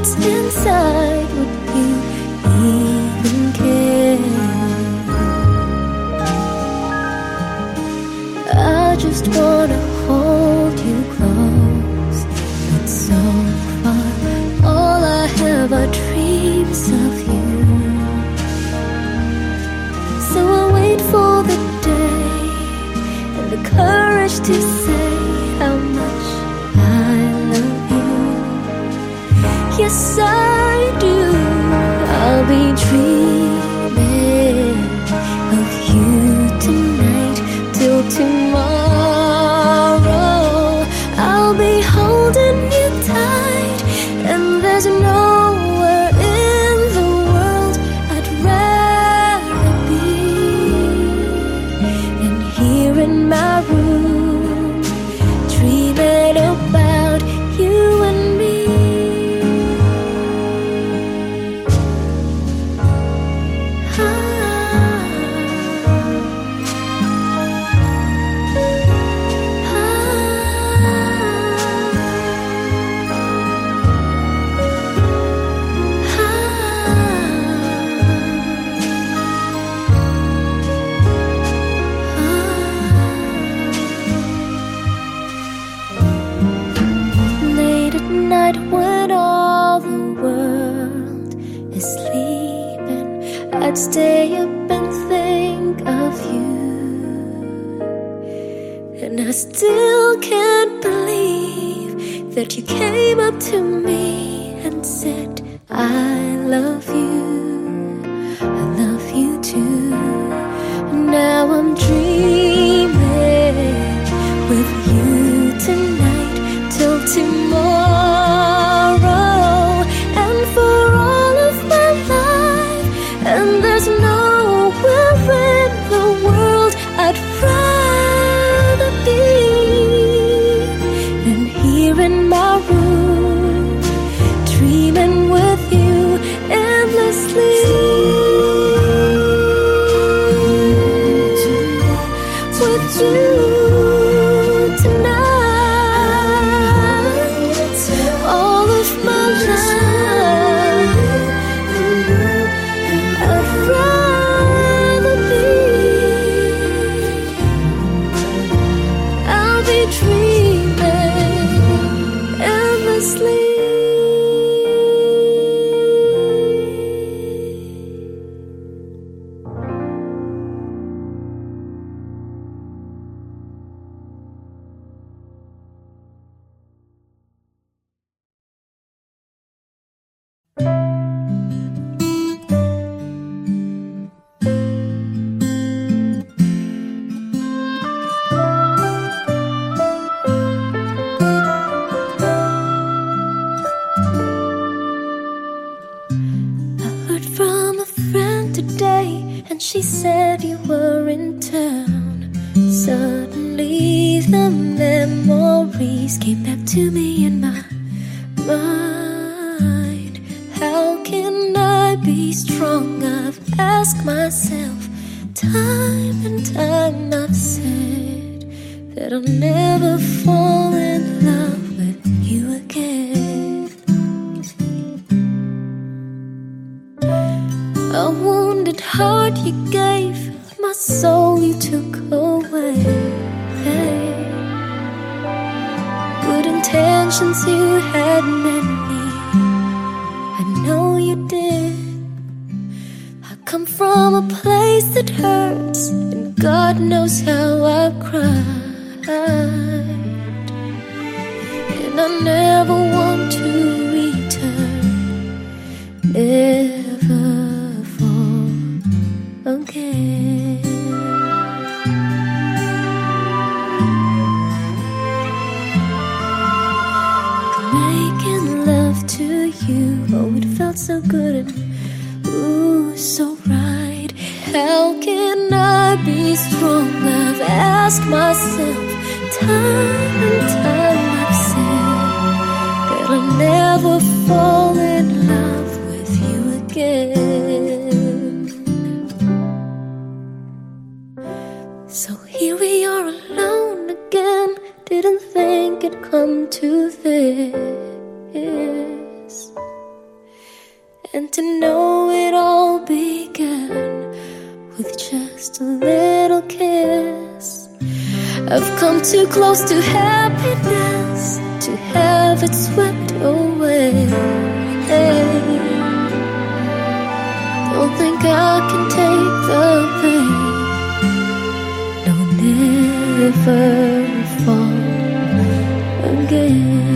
what's inside I'd stay up and think of you. And I still can't believe that you came up to me and said, I love you. escape never fall in love with you again. So here we are alone again. Didn't think it'd come to this. And to know it all began with just a little kiss. I've come too close to happiness to have it swept away. Don't think I can take the pain. Fall again.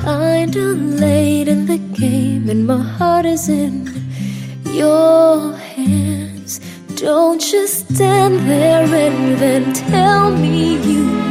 Kinda late in the game, and my heart is in your don't just stand there and then tell me you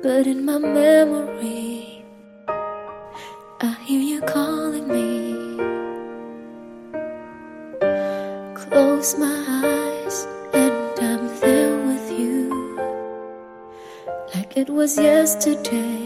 But in my memory, I hear you calling me. Close my eyes, and I'm there with you, like it was yesterday.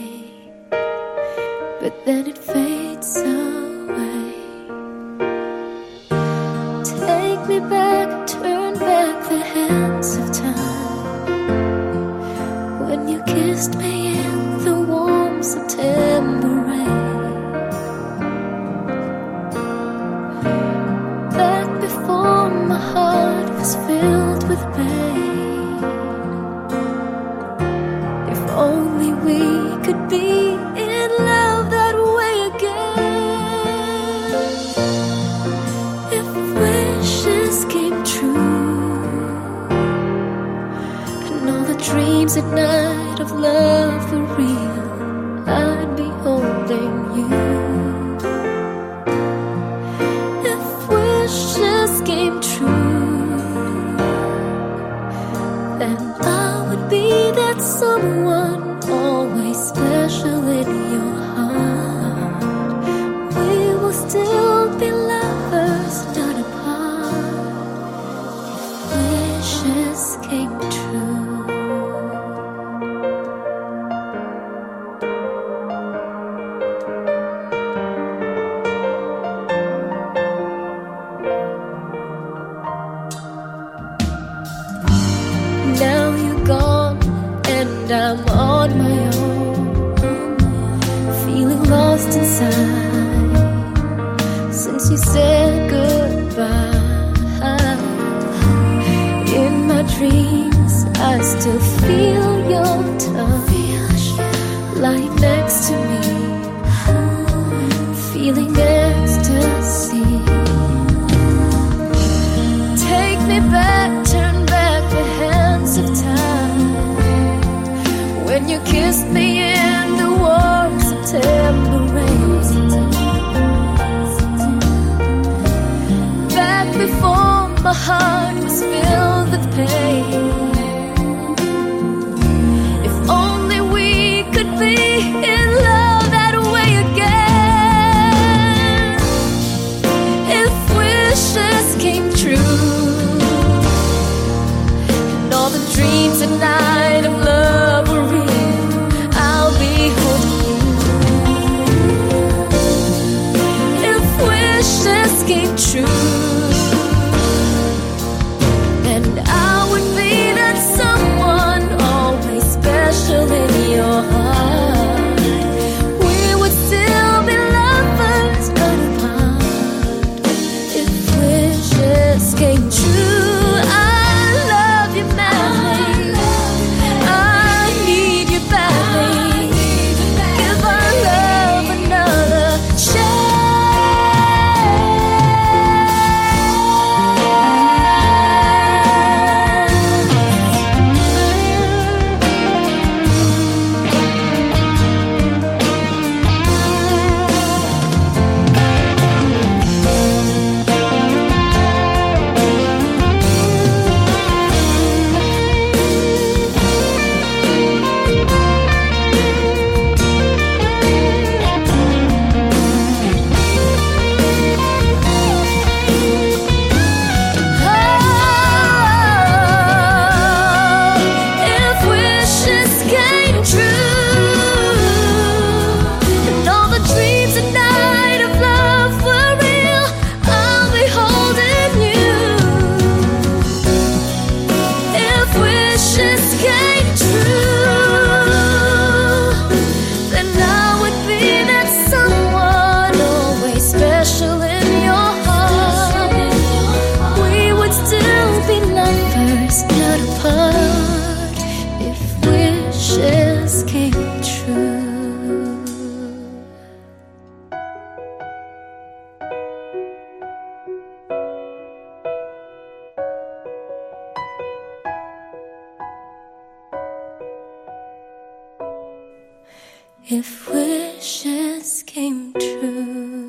if wishes came true.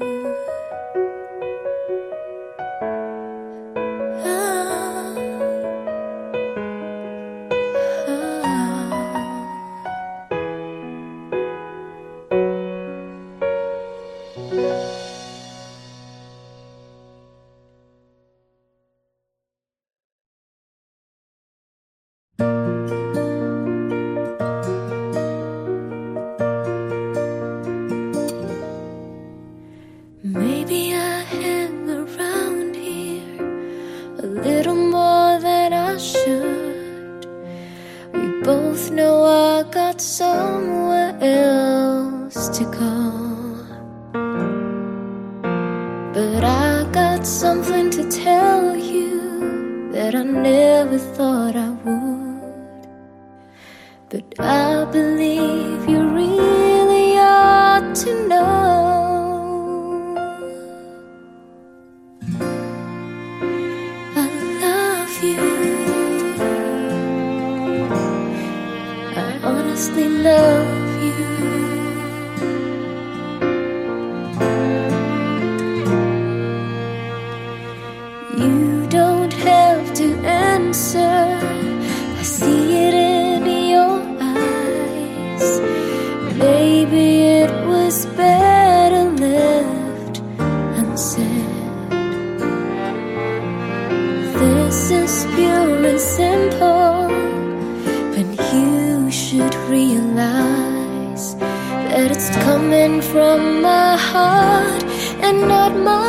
This is pure and simple, and you should realize that it's coming from my heart and not my.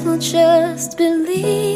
will just believe.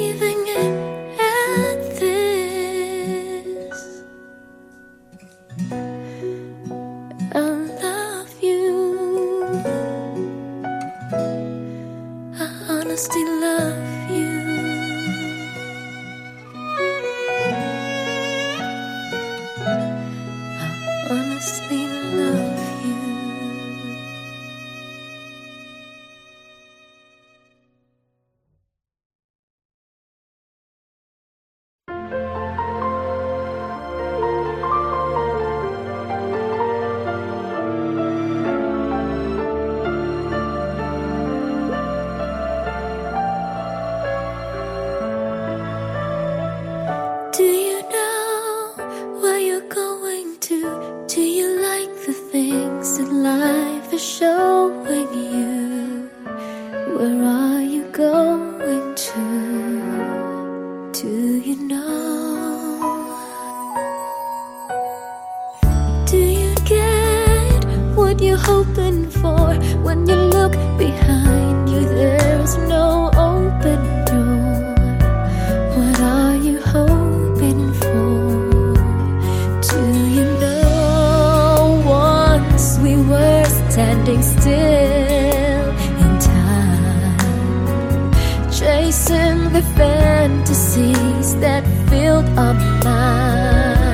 chasing the fantasies that filled our minds.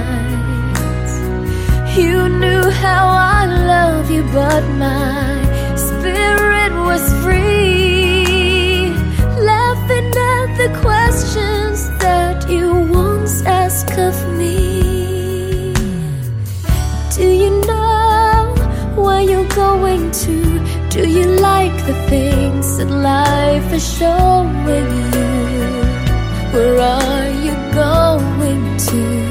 You knew how I love you, but my spirit was free, laughing at the questions that you once asked of me. Do you know where you're going to? Do you like the things? that life is showing you. Where are you going to?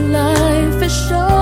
life is short.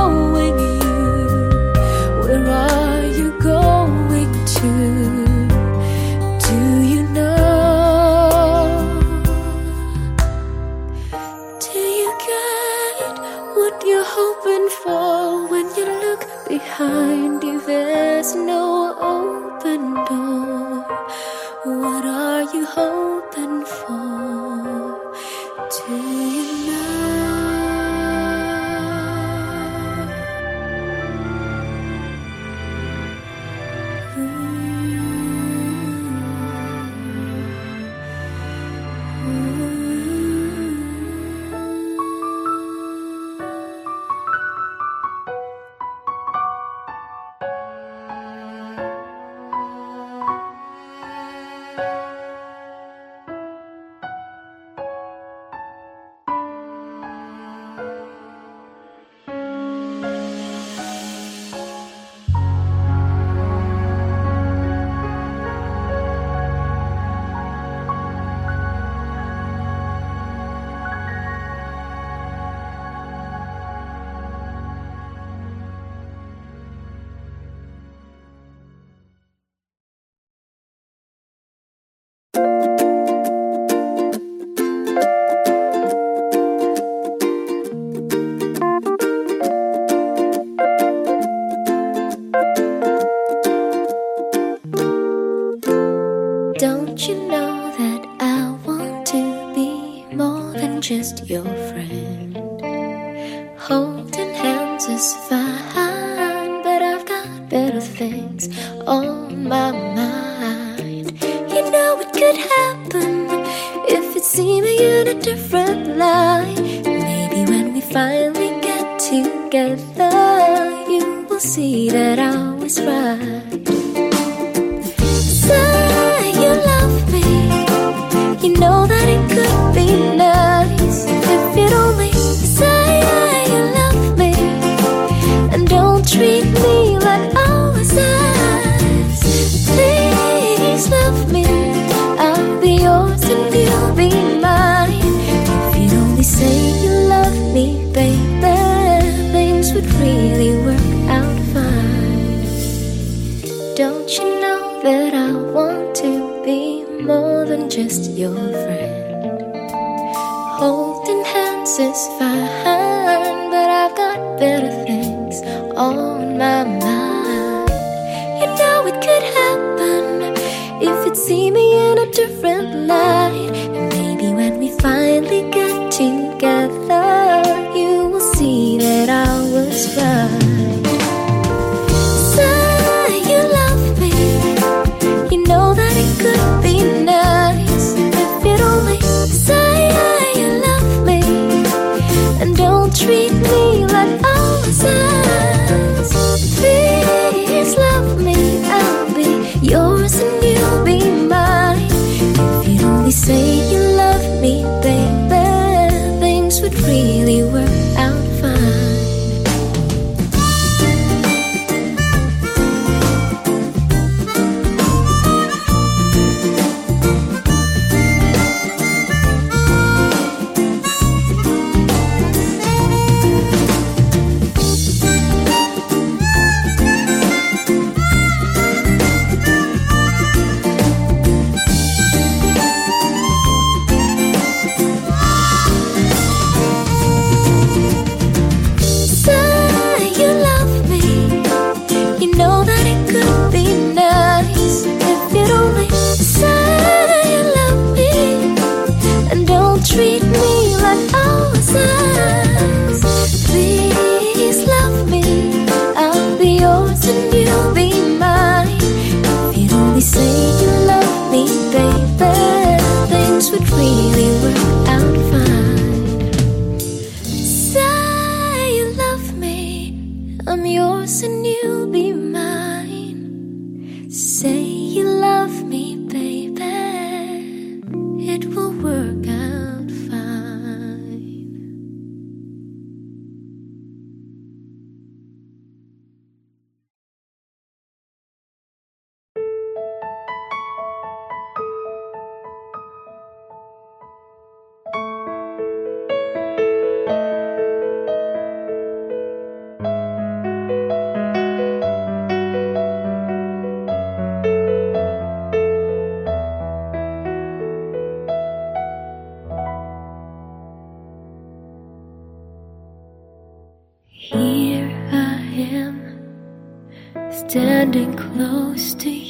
standing close to you.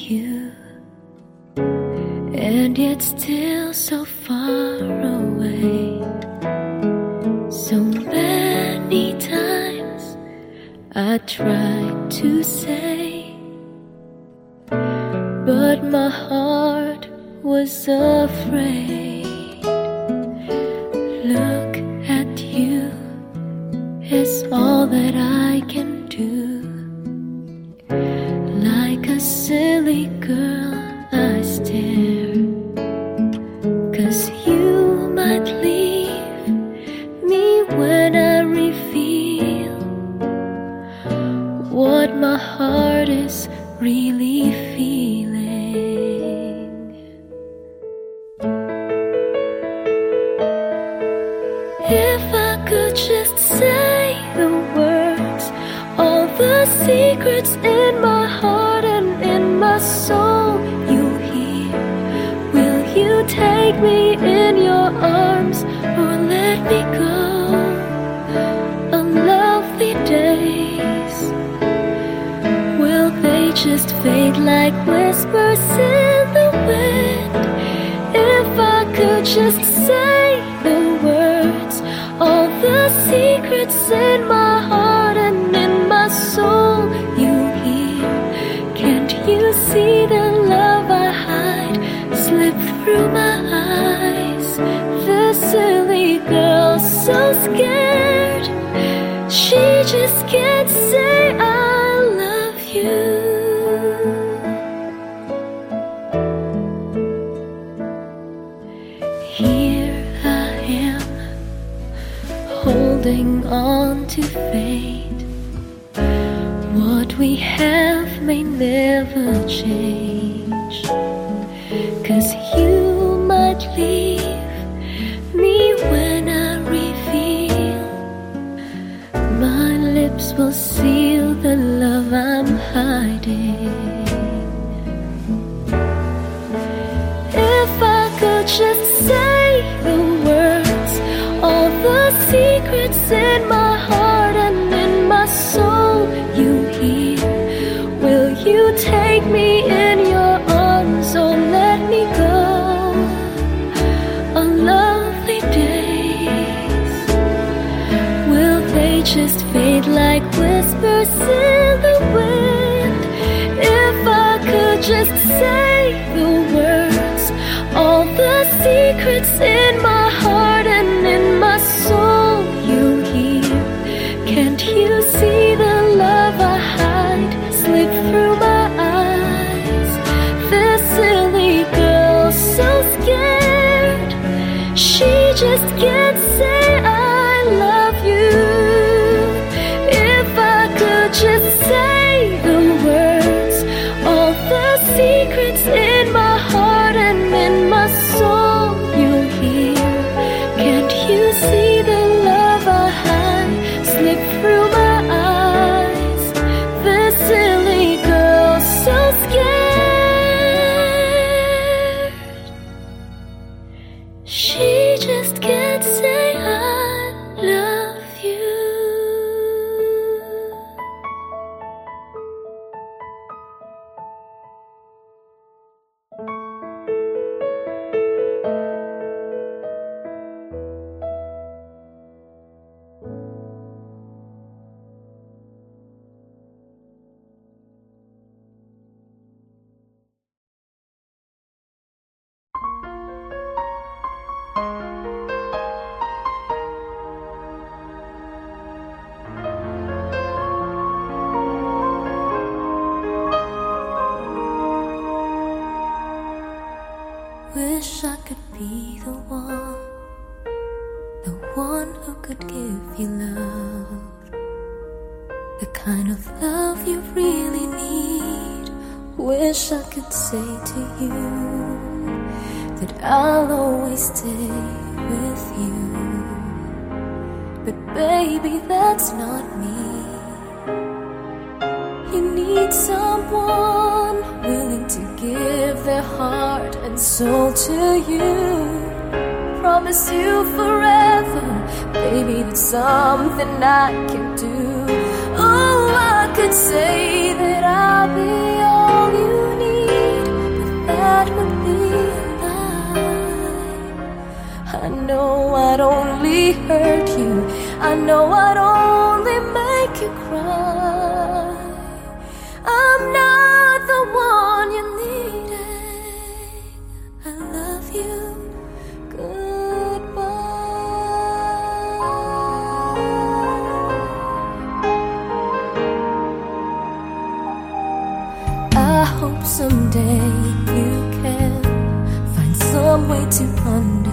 It's in my heart and in my soul. You hear? Will you take me in your arms or let me go? Unlovely days. Will they just fade like whispers in the wind? If I could just say. have may never change. would give you love. The kind of love you really need. Wish I could say to you that I'll always stay with you. But baby, that's not me. You need someone willing to give their heart and soul to you. Promise you forever Maybe that's something I can do. Oh, I could say that I'll be all you need, but that would be a lie. I know I'd only hurt you. I know I'd only.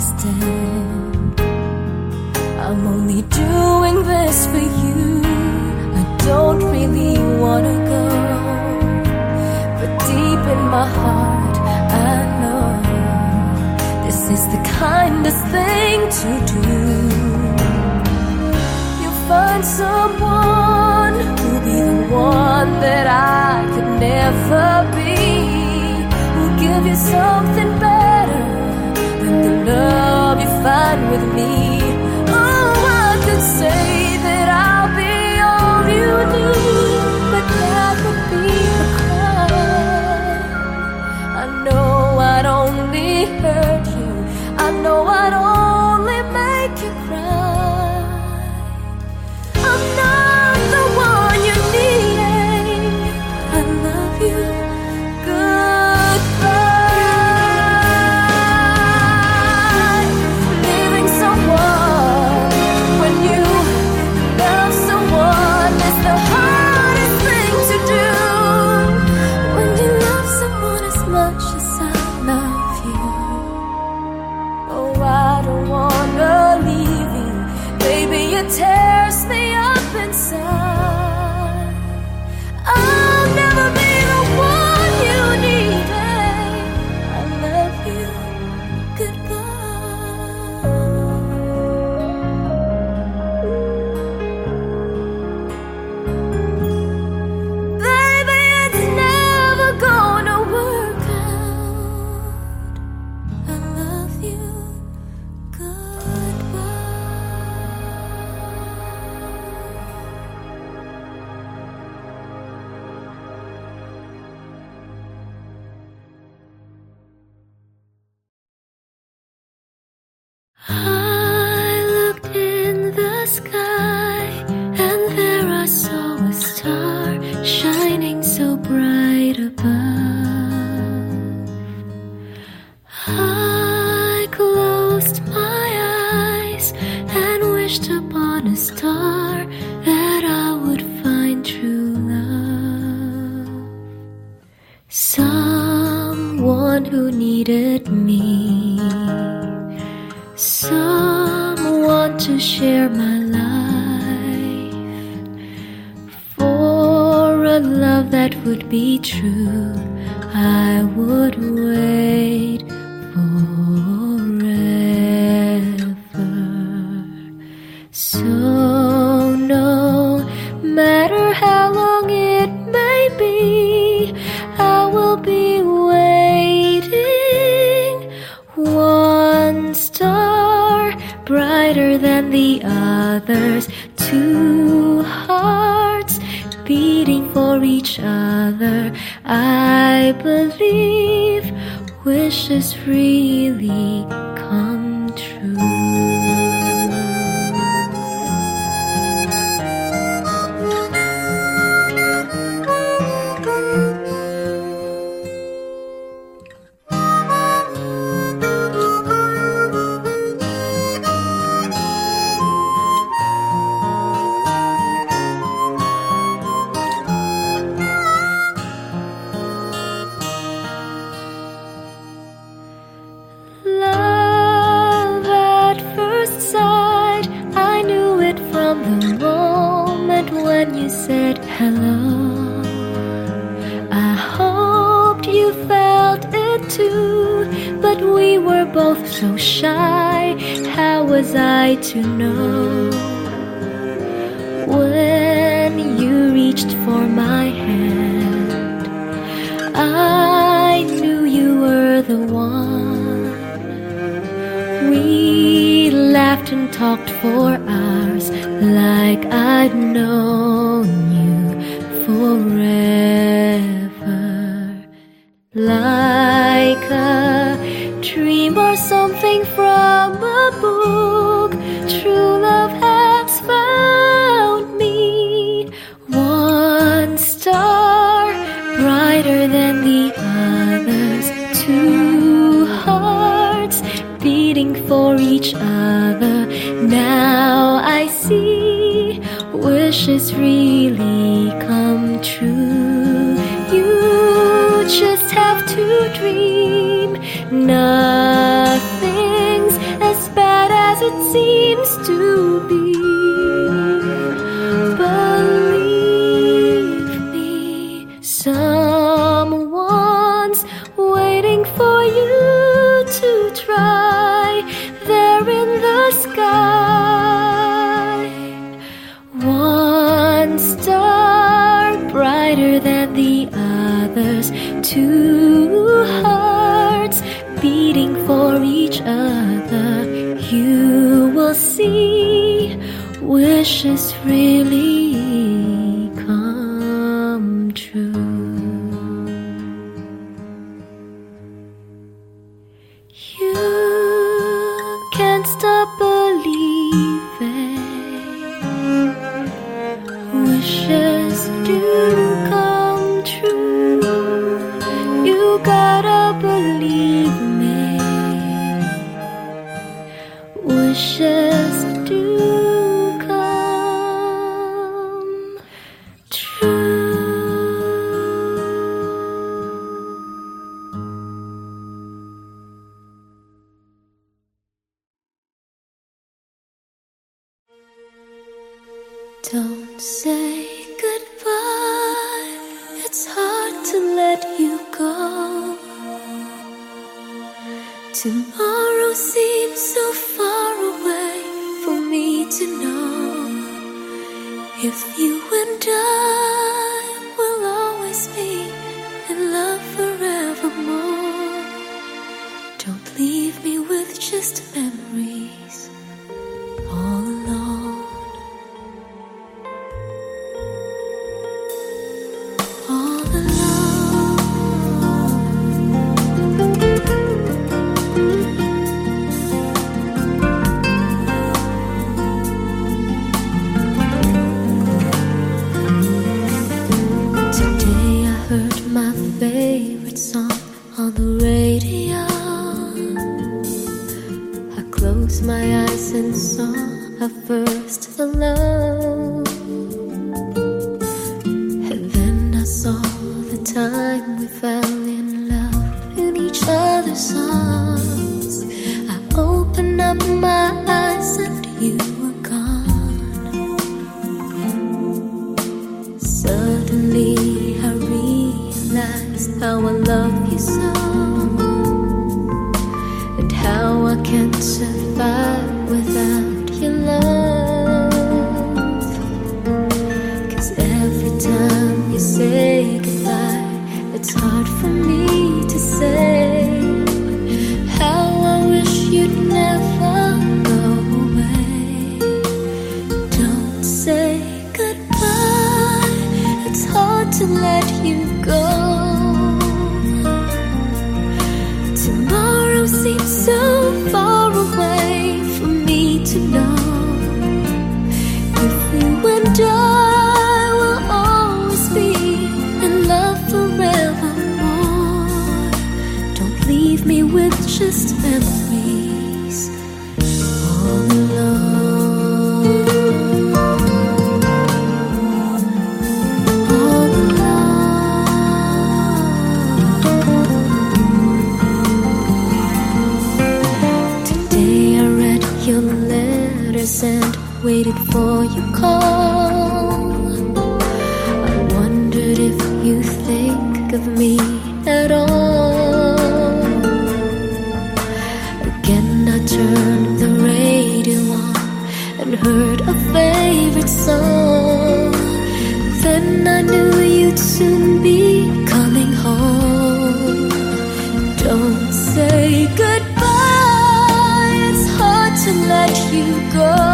understand. I'm only doing this for you. I don't really wanna go, but deep in my heart, I know this is the kindest thing to do. You'll find someone who'll be the one that I could never be. me. dream. Nothing's as bad as it seems to be. If to let you go. Tomorrow seems so far. waited for your call. I wondered if you think of me at all. Again, I turned the radio on and heard a favorite song. Then I knew you'd soon be coming home. Don't say goodbye, it's hard to let you go.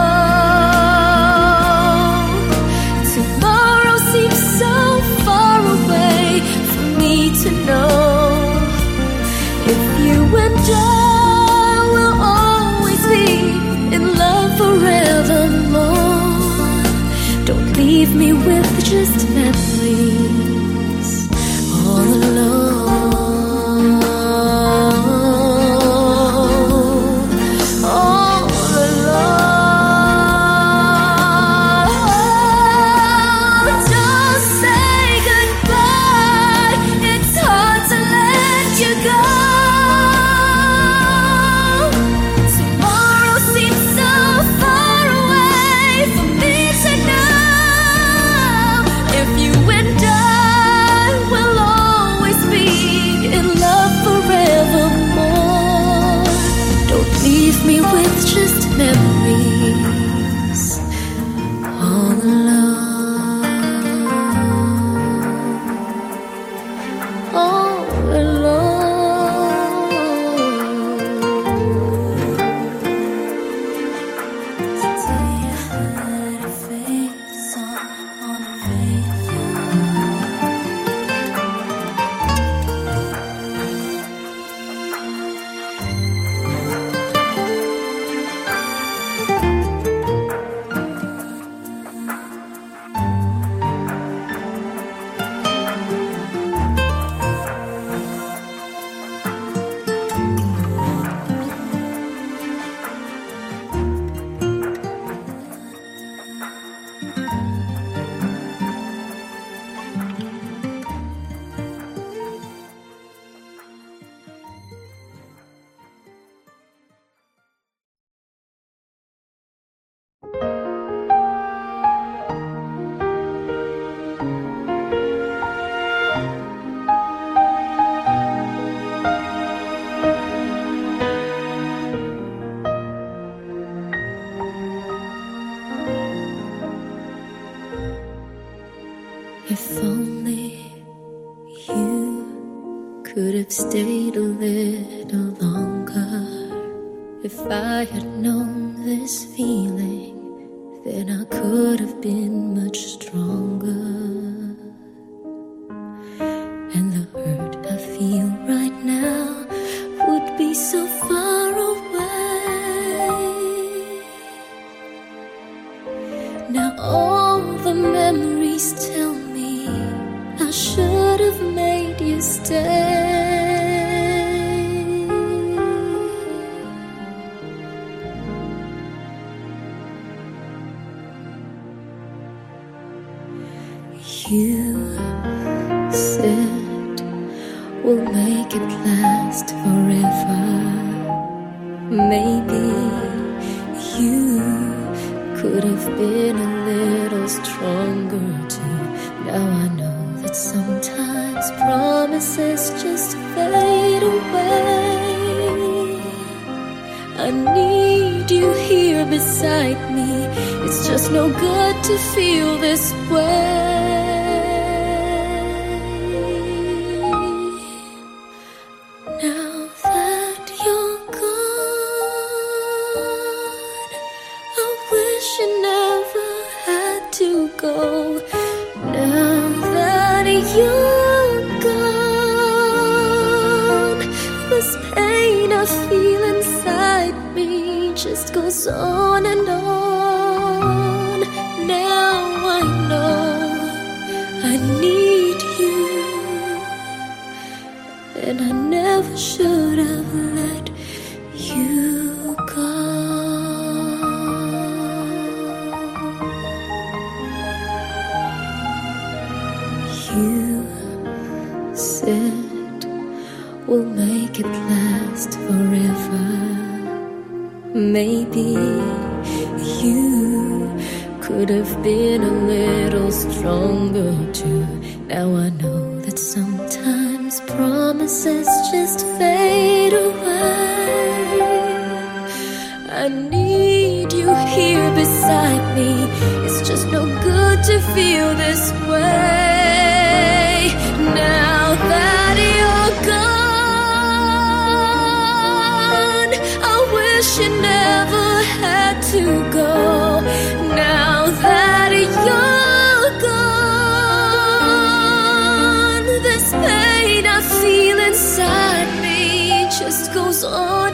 If 所